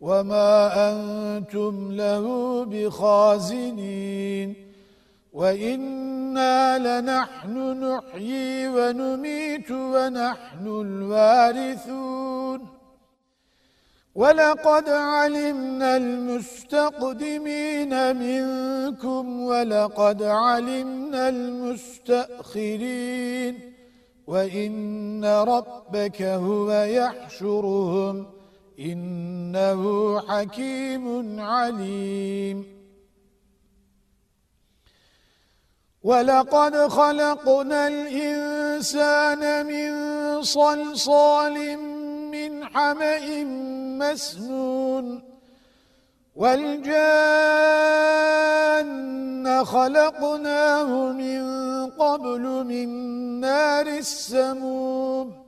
وما أنتم له بخازنين وإنا لنحن نحيي ونميت ونحن الوارثون وَلَقَدْ عَلِمْنَا الْمُسْتَقْدِمِينَ مِنكُمْ وَلَقَدْ عَلِمْنَا الْمُسْتَأْخِرِينَ وَإِنَّ رَبَّكَ هُوَ يَحْشُرُهُمْ إِنَّهُ حَكِيمٌ عَلِيمٌ. وَلَقَدْ خَلَقْنَا الْإِنسَانَ مِنْ صَلْصَالٍ مِنْ حَمَإٍ مسنون. والجان خلقناه من قبل من نار السموم.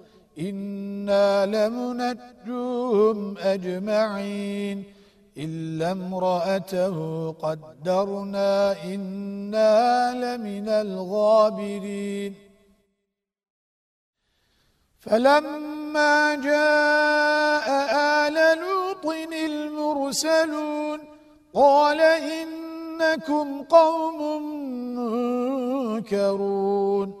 إنا لمنجوهم أجمعين إلا امرأته قدرنا إنا لمن الغابرين فلما جاء آل لوط المرسلون قال إنكم قوم منكرون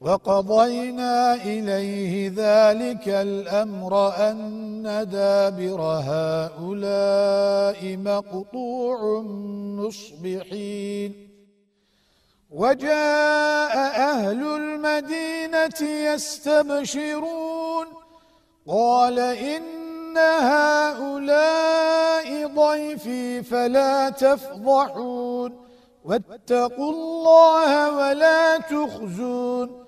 وقضينا إليه ذلك الأمر أن دابر هؤلاء مقطوع مصبحين. وجاء أهل المدينة يستبشرون. قال إن هؤلاء ضيفي فلا تفضحون. واتقوا الله ولا تخزون.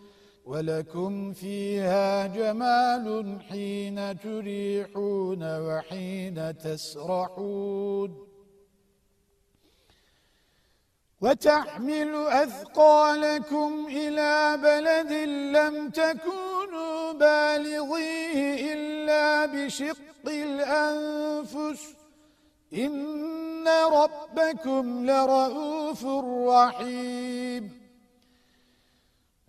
ولكم فيها جمال حين تريحون وحين تسرحون. وتحمل أثقالكم إلى بلد لم تكونوا بالغيه إلا بشق الأنفس. إن ربكم لرؤوف رحيم.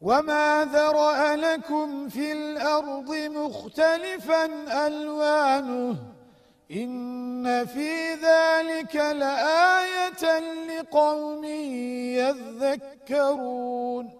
وما ذرأ لكم في الأرض مختلفا ألوانه إن في ذلك لآية لقوم يذكرون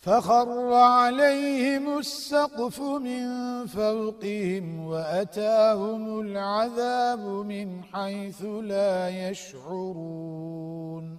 فخر عليهم السقف من فوقهم وأتاهم العذاب من حيث لا يشعرون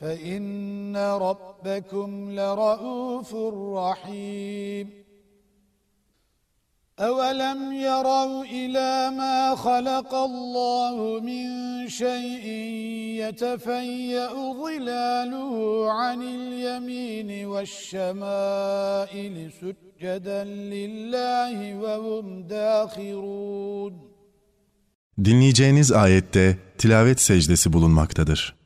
فإن ربكم لرؤوف رحيم أولم يروا إلى ما خلق الله من شيء يتفيأ ظلاله عن اليمين والشمائل سجدا لله وهم داخرون Dinleyeceğiniz ayette tilavet secdesi bulunmaktadır.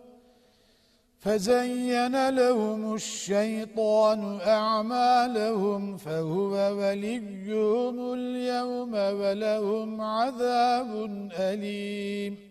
فزين لهم الشيطان أعمالهم فهو وليهم اليوم ولهم عذاب أليم.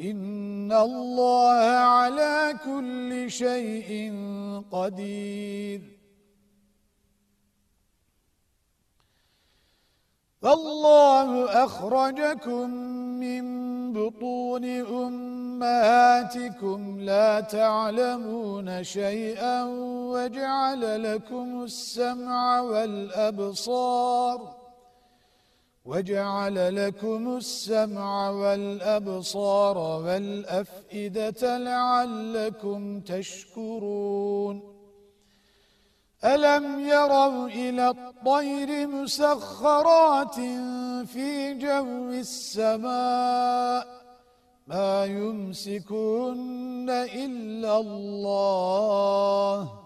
إن الله على كل شيء قدير. فالله أخرجكم من بطون أمهاتكم لا تعلمون شيئا وجعل لكم السمع والأبصار وجعل لكم السمع والأبصار والأفئدة لعلكم تشكرون. ألم يروا إلى الطير مسخرات في جو السماء؟ ما يمسكن إلا الله.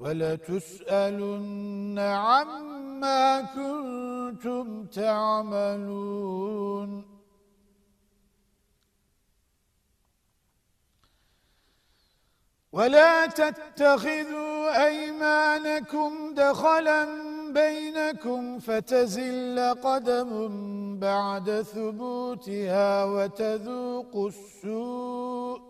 ولتسألن عما كنتم تعملون. ولا تتخذوا أيمانكم دخلا بينكم فتزل قدم بعد ثبوتها وتذوقوا السوء.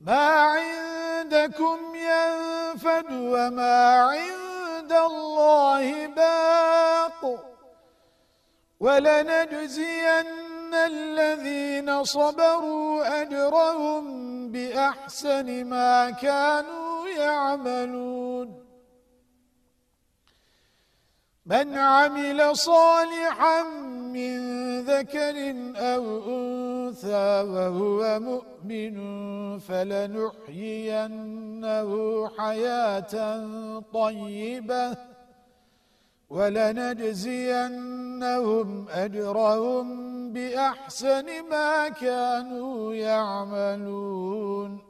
ما عندكم ينفد وما عند الله باق ولنجزين الذين صبروا أجرهم بأحسن ما كانوا يعملون. من عمل صالحا من ذكر أو أنثى وهو مؤمن فلنحيينه حياة طيبة ولنجزينهم أجرهم بأحسن ما كانوا يعملون.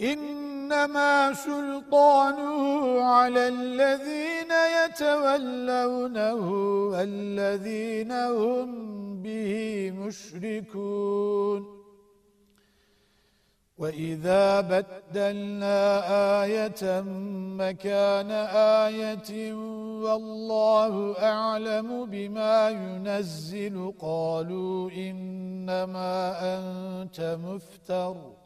إنما سلطانه على الذين يتولونه والذين هم به مشركون. وَإِذَا بَدَّلْنَا آيَةً مَكَانَ آيَةٍ وَاللَّهُ أَعْلَمُ بِمَا يُنَزِّلُ قَالُوا إِنَّمَا أَنْتَ مُفْتَرٍ.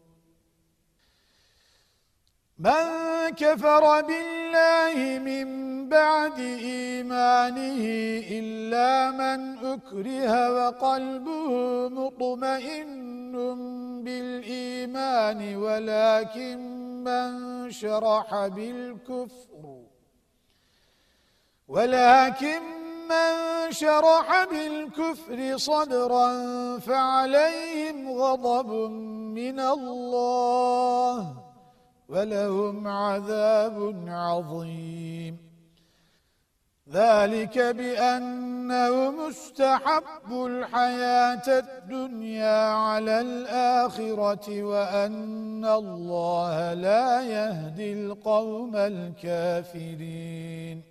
من كفر بالله من بعد إيمانه إلا من أكره وقلبه مطمئن بالإيمان ولكن من شرح بالكفر ولكن من شرح بالكفر صدرا فعليهم غضب من الله. ولهم عذاب عظيم. ذلك بأنه مستحب الحياة الدنيا على الآخرة وأن الله لا يهدي القوم الكافرين.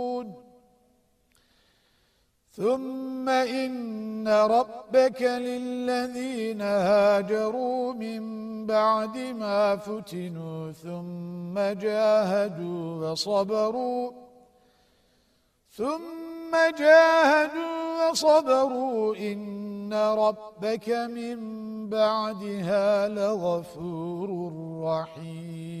ثم إن ربك للذين هاجروا من بعد ما فتنوا ثم جاهدوا وصبروا ثم جاهدوا وصبروا إن ربك من بعدها لغفور رحيم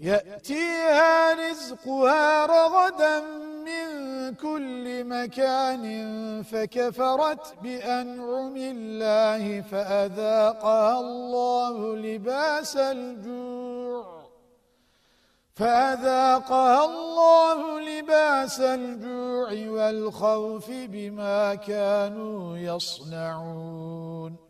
يأتيها رزقها رغدا من كل مكان فكفرت بأنعم الله فأذاقها الله لباس الجوع. فأذاقها الله لباس الجوع والخوف بما كانوا يصنعون.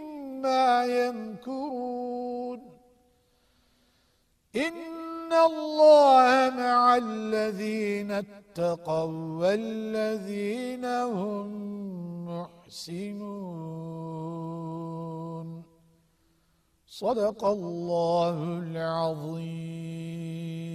يمكرون. إن الله مع الذين اتقوا والذين هم محسنون. صدق الله العظيم.